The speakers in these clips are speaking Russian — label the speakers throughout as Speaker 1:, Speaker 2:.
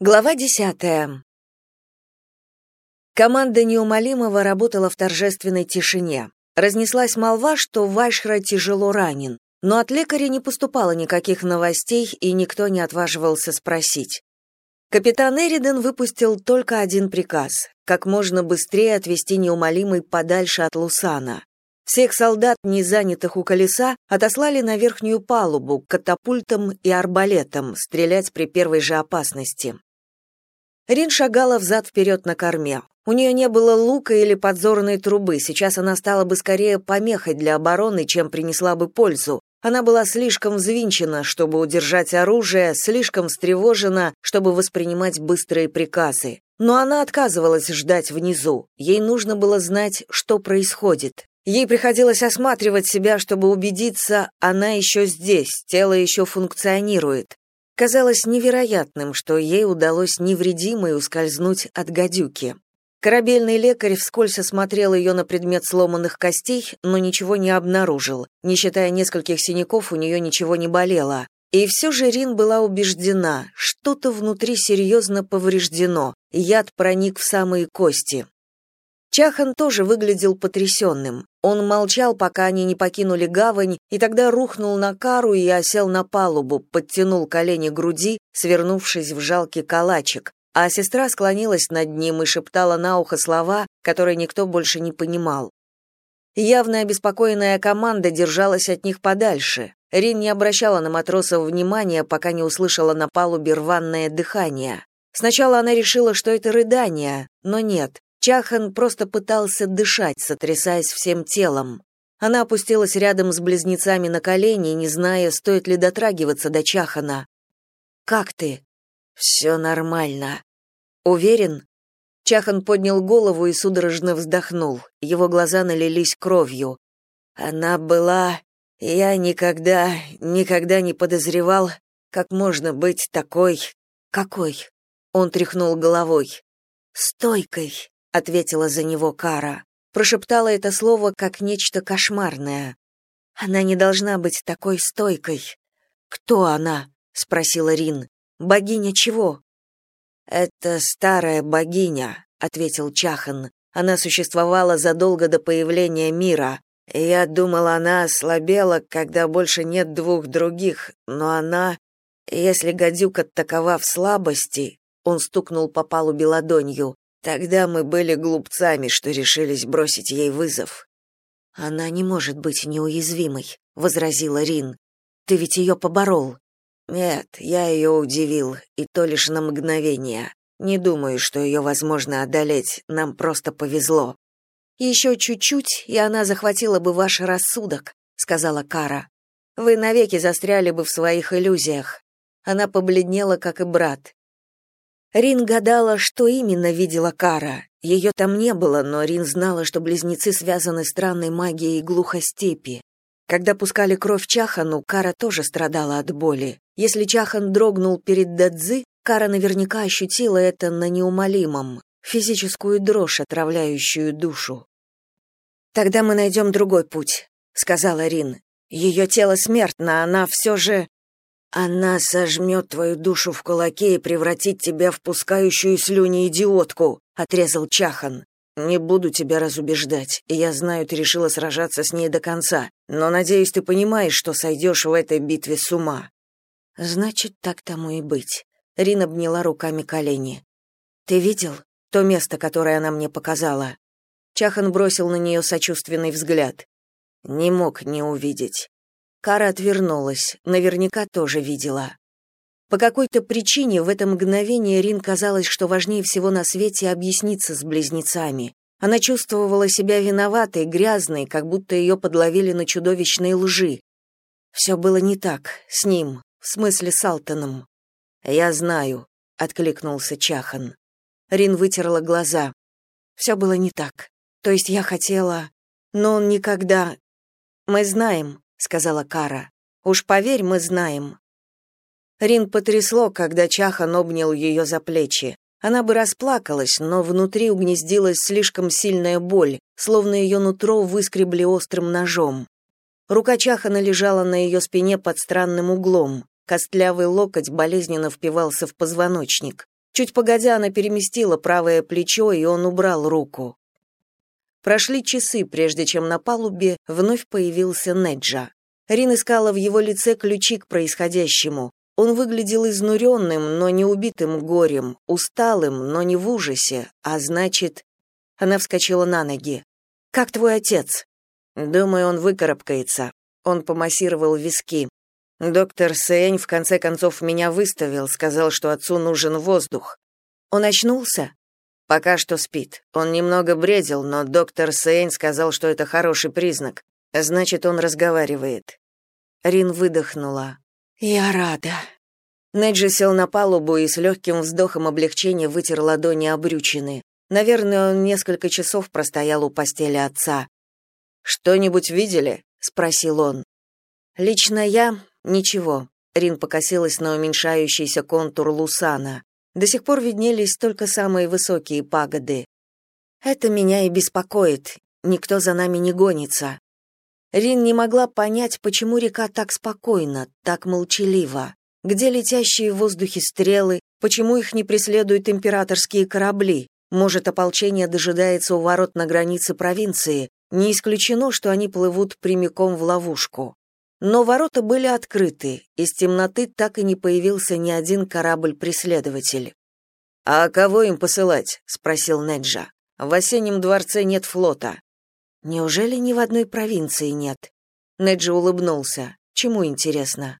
Speaker 1: Глава десятая. Команда неумолимого работала в торжественной тишине. Разнеслась молва, что Вайшра тяжело ранен, но от лекаря не поступало никаких новостей, и никто не отваживался спросить. Капитан Эриден выпустил только один приказ — как можно быстрее отвести неумолимый подальше от Лусана. Всех солдат, не занятых у колеса, отослали на верхнюю палубу к катапультам и арбалетам стрелять при первой же опасности. Рин шагала взад-вперед на корме. У нее не было лука или подзорной трубы, сейчас она стала бы скорее помехой для обороны, чем принесла бы пользу. Она была слишком взвинчена, чтобы удержать оружие, слишком встревожена, чтобы воспринимать быстрые приказы. Но она отказывалась ждать внизу. Ей нужно было знать, что происходит. Ей приходилось осматривать себя, чтобы убедиться, она еще здесь, тело еще функционирует. Казалось невероятным, что ей удалось невредимой ускользнуть от гадюки. Корабельный лекарь вскользь осмотрел ее на предмет сломанных костей, но ничего не обнаружил. Не считая нескольких синяков, у нее ничего не болело. И все же Рин была убеждена, что-то внутри серьезно повреждено, яд проник в самые кости. Чахан тоже выглядел потрясенным. Он молчал, пока они не покинули гавань, и тогда рухнул на кару и осел на палубу, подтянул колени груди, свернувшись в жалкий калачик, а сестра склонилась над ним и шептала на ухо слова, которые никто больше не понимал. Явно обеспокоенная команда держалась от них подальше. Рин не обращала на матросов внимания, пока не услышала на палубе рваное дыхание. Сначала она решила, что это рыдание, но нет. Чахан просто пытался дышать, сотрясаясь всем телом. Она опустилась рядом с близнецами на колени, не зная, стоит ли дотрагиваться до Чахана. «Как ты?» «Все нормально». «Уверен?» Чахан поднял голову и судорожно вздохнул. Его глаза налились кровью. «Она была... Я никогда, никогда не подозревал, как можно быть такой... Какой?» Он тряхнул головой. «Стойкой ответила за него Кара. Прошептала это слово как нечто кошмарное. Она не должна быть такой стойкой. Кто она? спросила Рин. Богиня чего? Это старая богиня, ответил Чахан. Она существовала задолго до появления мира. Я думал, она ослабела, когда больше нет двух других, но она, если гадюка такова в слабости, он стукнул по палубе ладонью. Тогда мы были глупцами, что решились бросить ей вызов. Она не может быть неуязвимой, возразила Рин. Ты ведь ее поборол. Нет, я ее удивил, и то лишь на мгновение. Не думаю, что ее возможно одолеть, нам просто повезло. «Еще чуть-чуть, и она захватила бы ваш рассудок, сказала Кара. Вы навеки застряли бы в своих иллюзиях. Она побледнела, как и брат. Рин гадала, что именно видела Кара. Ее там не было, но Рин знала, что близнецы связаны странной магией глухостепи. Когда пускали кровь Чахану, Кара тоже страдала от боли. Если Чахан дрогнул перед Дадзи, Кара наверняка ощутила это на неумолимом, физическую дрожь, отравляющую душу. «Тогда мы найдем другой путь», — сказала Рин. «Ее тело смертно, она все же...» Она сожмет твою душу в кулаке и превратит тебя в пускающую слюни идиотку, отрезал Чахан. Не буду тебя разубеждать. Я знаю, ты решила сражаться с ней до конца, но надеюсь, ты понимаешь, что сойдешь в этой битве с ума. Значит, так тому и быть. Рин обняла руками колени. Ты видел то место, которое она мне показала? Чахан бросил на нее сочувственный взгляд. Не мог не увидеть. Кара отвернулась, наверняка тоже видела. По какой-то причине в это мгновение Рин казалось, что важнее всего на свете объясниться с близнецами. Она чувствовала себя виноватой, грязной, как будто ее подловили на чудовищной лжи. Все было не так, с ним, в смысле с Алтоном. «Я знаю», — откликнулся Чахан. Рин вытерла глаза. «Все было не так. То есть я хотела... Но он никогда... Мы знаем, сказала Кара. Уж поверь, мы знаем. Рин потрясло, когда Чахан обнял ее за плечи. Она бы расплакалась, но внутри угнездилась слишком сильная боль, словно ее нутро выскребли острым ножом. Рука Чахана лежала на ее спине под странным углом. Костлявый локоть болезненно впивался в позвоночник. Чуть погодя, она переместила правое плечо, и он убрал руку. Прошли часы, прежде чем на палубе вновь появился Неджа. Рин искала в его лице ключи к происходящему. Он выглядел изнуренным, но не убитым горем, усталым, но не в ужасе, а значит... Она вскочила на ноги. «Как твой отец?» «Думаю, он выкарабкается». Он помассировал виски. Доктор Сэнь в конце концов меня выставил, сказал, что отцу нужен воздух. Он очнулся? Пока что спит. Он немного бредил, но доктор Сейн сказал, что это хороший признак. Значит, он разговаривает. Рин выдохнула. Я рада. Неджи сел на палубу и с легким вздохом облегчения вытер ладони обрючины. Наверное, он несколько часов простоял у постели отца. «Что-нибудь видели?» — спросил он. «Лично я — ничего». Рин покосилась на уменьшающийся контур Лусана. До сих пор виднелись только самые высокие пагоды. Это меня и беспокоит. Никто за нами не гонится. Рин не могла понять, почему река так спокойна, так молчалива. Где летящие в воздухе стрелы, почему их не преследуют императорские корабли? Может, ополчение дожидается у ворот на границе провинции? Не исключено, что они плывут прямиком в ловушку. Но ворота были открыты, из темноты так и не появился ни один корабль-преследователь. «А кого им посылать?» — спросил Неджа. «В осеннем дворце нет флота». «Неужели ни в одной провинции нет?» Неджа улыбнулся. «Чему интересно?»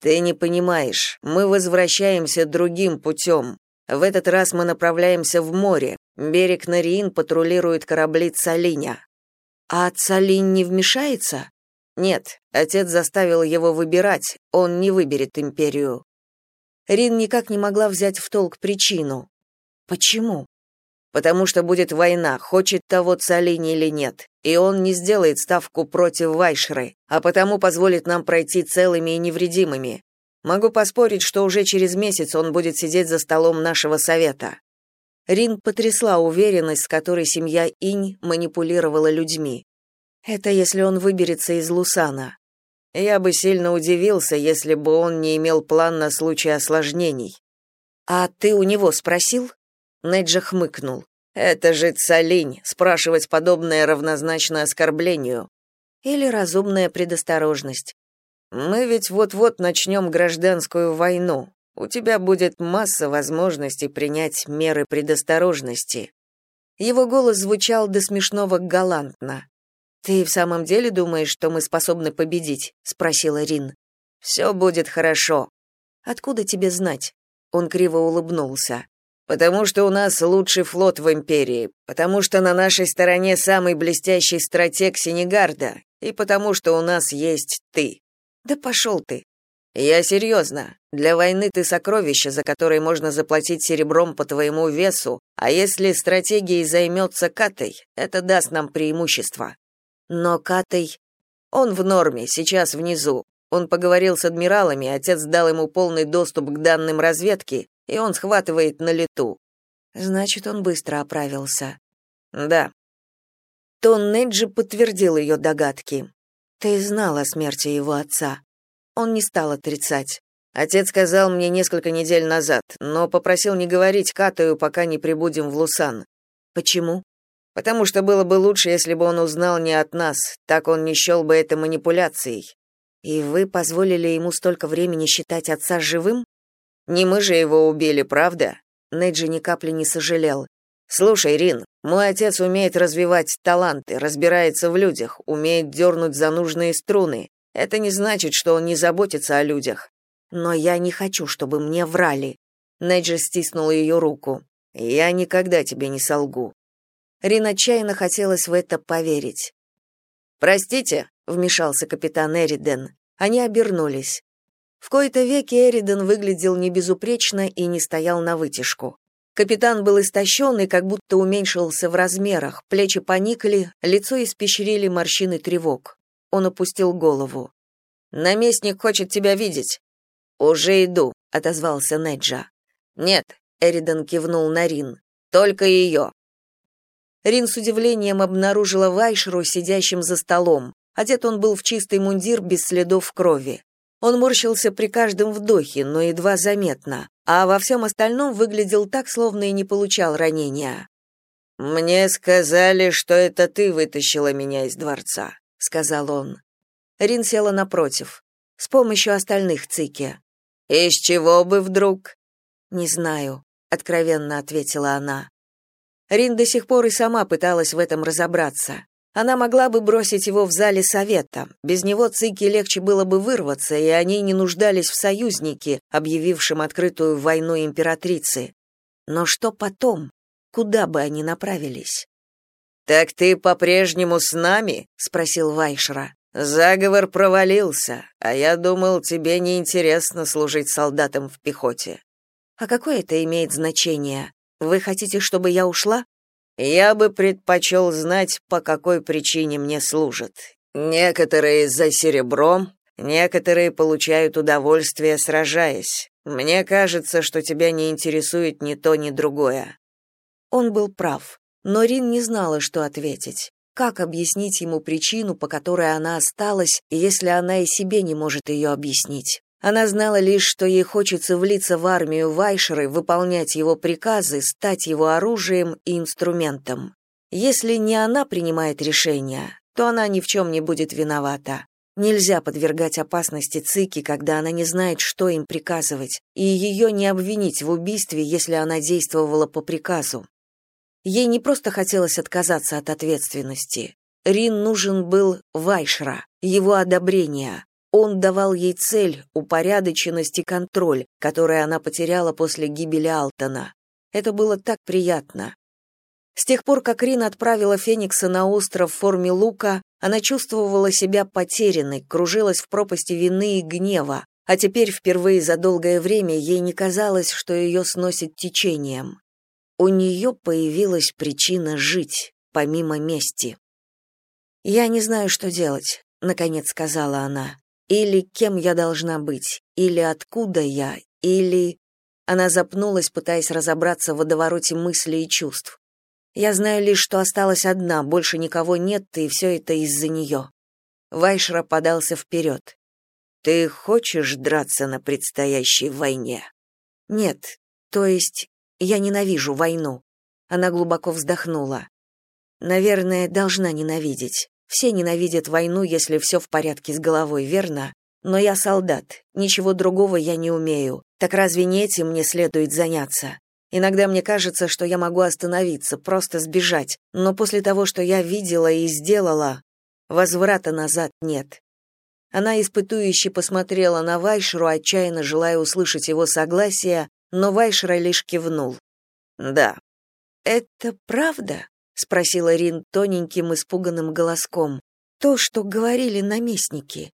Speaker 1: «Ты не понимаешь. Мы возвращаемся другим путем. В этот раз мы направляемся в море. Берег Нариин патрулирует корабли Цалиня». «А Цалинь не вмешается?» Нет, отец заставил его выбирать, он не выберет империю. Рин никак не могла взять в толк причину. Почему? Потому что будет война, хочет того Цалини или нет, и он не сделает ставку против Вайшры, а потому позволит нам пройти целыми и невредимыми. Могу поспорить, что уже через месяц он будет сидеть за столом нашего совета. Рин потрясла уверенность, с которой семья Инь манипулировала людьми. Это если он выберется из Лусана. Я бы сильно удивился, если бы он не имел план на случай осложнений. А ты у него спросил? Неджа хмыкнул. Это же Цалинь, спрашивать подобное равнозначно оскорблению. Или разумная предосторожность. Мы ведь вот-вот начнем гражданскую войну. У тебя будет масса возможностей принять меры предосторожности. Его голос звучал до смешного галантно. Ты в самом деле думаешь, что мы способны победить? спросила Рин. «Все будет хорошо. Откуда тебе знать? Он криво улыбнулся. Потому что у нас лучший флот в империи, потому что на нашей стороне самый блестящий стратег Сенегарда, и потому что у нас есть ты. Да пошел ты. Я серьезно. Для войны ты сокровище, за которое можно заплатить серебром по твоему весу, а если стратегией займется Катой, это даст нам преимущество. Но Катай... Он в норме, сейчас внизу. Он поговорил с адмиралами, отец дал ему полный доступ к данным разведки, и он схватывает на лету. Значит, он быстро оправился. Да. Тон Неджи подтвердил ее догадки. Ты знал о смерти его отца. Он не стал отрицать. Отец сказал мне несколько недель назад, но попросил не говорить Катаю, пока не прибудем в Лусан. Почему? Потому что было бы лучше, если бы он узнал не от нас, так он не счел бы это манипуляцией. И вы позволили ему столько времени считать отца живым? Не мы же его убили, правда? Неджи ни капли не сожалел. Слушай, Рин, мой отец умеет развивать таланты, разбирается в людях, умеет дернуть за нужные струны. Это не значит, что он не заботится о людях. Но я не хочу, чтобы мне врали. Неджи стиснул ее руку. Я никогда тебе не солгу. Рин отчаянно хотелось в это поверить. «Простите», — вмешался капитан Эриден. Они обернулись. В кои-то веки Эриден выглядел небезупречно и не стоял на вытяжку. Капитан был истощен и как будто уменьшился в размерах, плечи поникли, лицо испещрили морщины тревог. Он опустил голову. «Наместник хочет тебя видеть». «Уже иду», — отозвался Неджа. «Нет», — Эриден кивнул на Рин. «Только ее. Рин с удивлением обнаружила Вайшру сидящим за столом. Одет он был в чистый мундир без следов крови. Он морщился при каждом вдохе, но едва заметно, а во всем остальном выглядел так, словно и не получал ранения. «Мне сказали, что это ты вытащила меня из дворца», — сказал он. Рин села напротив, с помощью остальных цики. «Из чего бы вдруг?» «Не знаю», — откровенно ответила она. Рин до сих пор и сама пыталась в этом разобраться. Она могла бы бросить его в зале совета. Без него Цики легче было бы вырваться, и они не нуждались в союзнике, объявившем открытую войну императрицы. Но что потом? Куда бы они направились? «Так ты по-прежнему с нами?» — спросил Вайшра. «Заговор провалился, а я думал, тебе неинтересно служить солдатом в пехоте». «А какое это имеет значение? Вы хотите, чтобы я ушла?» Я бы предпочел знать, по какой причине мне служат. Некоторые за серебром, некоторые получают удовольствие, сражаясь. Мне кажется, что тебя не интересует ни то, ни другое. Он был прав, но Рин не знала, что ответить. Как объяснить ему причину, по которой она осталась, если она и себе не может ее объяснить? Она знала лишь, что ей хочется влиться в армию Вайшеры, выполнять его приказы, стать его оружием и инструментом. Если не она принимает решения, то она ни в чем не будет виновата. Нельзя подвергать опасности Цики, когда она не знает, что им приказывать, и ее не обвинить в убийстве, если она действовала по приказу. Ей не просто хотелось отказаться от ответственности. Рин нужен был Вайшра, его одобрение. Он давал ей цель, упорядоченность и контроль, которые она потеряла после гибели Алтона. Это было так приятно. С тех пор, как Рин отправила Феникса на остров в форме лука, она чувствовала себя потерянной, кружилась в пропасти вины и гнева, а теперь впервые за долгое время ей не казалось, что ее сносит течением. У нее появилась причина жить, помимо мести. «Я не знаю, что делать», — наконец сказала она. Или кем я должна быть, или откуда я, или... Она запнулась, пытаясь разобраться в водовороте мыслей и чувств. Я знаю лишь, что осталась одна, больше никого нет, и все это из-за нее. Вайшра подался вперед. «Ты хочешь драться на предстоящей войне?» «Нет, то есть я ненавижу войну». Она глубоко вздохнула. «Наверное, должна ненавидеть. Все ненавидят войну, если все в порядке с головой, верно? Но я солдат, ничего другого я не умею. Так разве не этим мне следует заняться? Иногда мне кажется, что я могу остановиться, просто сбежать, но после того, что я видела и сделала, возврата назад нет. Она испытующе посмотрела на Вайшеру, отчаянно желая услышать его согласие, но Вайшера лишь кивнул. «Да». «Это правда?» Спросила Рин тоненьким испуганным голоском. То, что говорили наместники.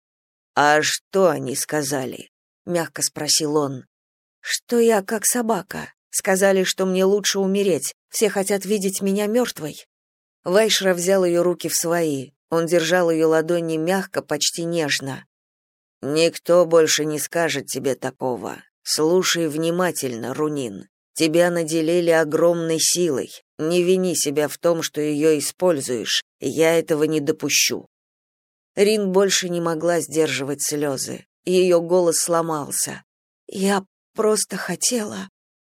Speaker 1: А что они сказали? мягко спросил он. Что я как собака. Сказали, что мне лучше умереть. Все хотят видеть меня мертвой». Вайшра взял ее руки в свои. Он держал ее ладони мягко, почти нежно. Никто больше не скажет тебе такого. Слушай внимательно, Рунин. Тебя наделили огромной силой. Не вини себя в том, что ее используешь. Я этого не допущу. Рин больше не могла сдерживать слезы. Ее голос сломался. Я просто хотела.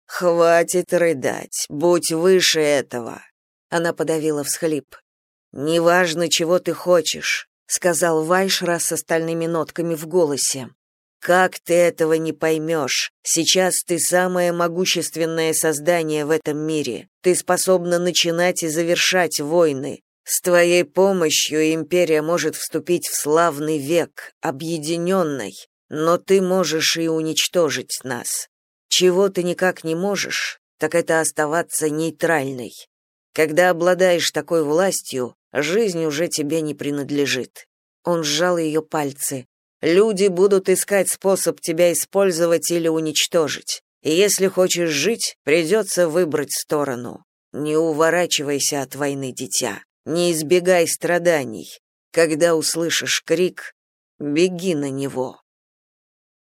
Speaker 1: Хватит рыдать. Будь выше этого. Она подавила всхлип. Неважно, чего ты хочешь, сказал Вайшра с остальными нотками в голосе. Как ты этого не поймешь? Сейчас ты самое могущественное создание в этом мире. Ты способна начинать и завершать войны. С твоей помощью империя может вступить в славный век, объединенной, но ты можешь и уничтожить нас. Чего ты никак не можешь, так это оставаться нейтральной. Когда обладаешь такой властью, жизнь уже тебе не принадлежит. Он сжал ее пальцы. Люди будут искать способ тебя использовать или уничтожить. И если хочешь жить, придется выбрать сторону. Не уворачивайся от войны, дитя. Не избегай страданий. Когда услышишь крик, беги на него.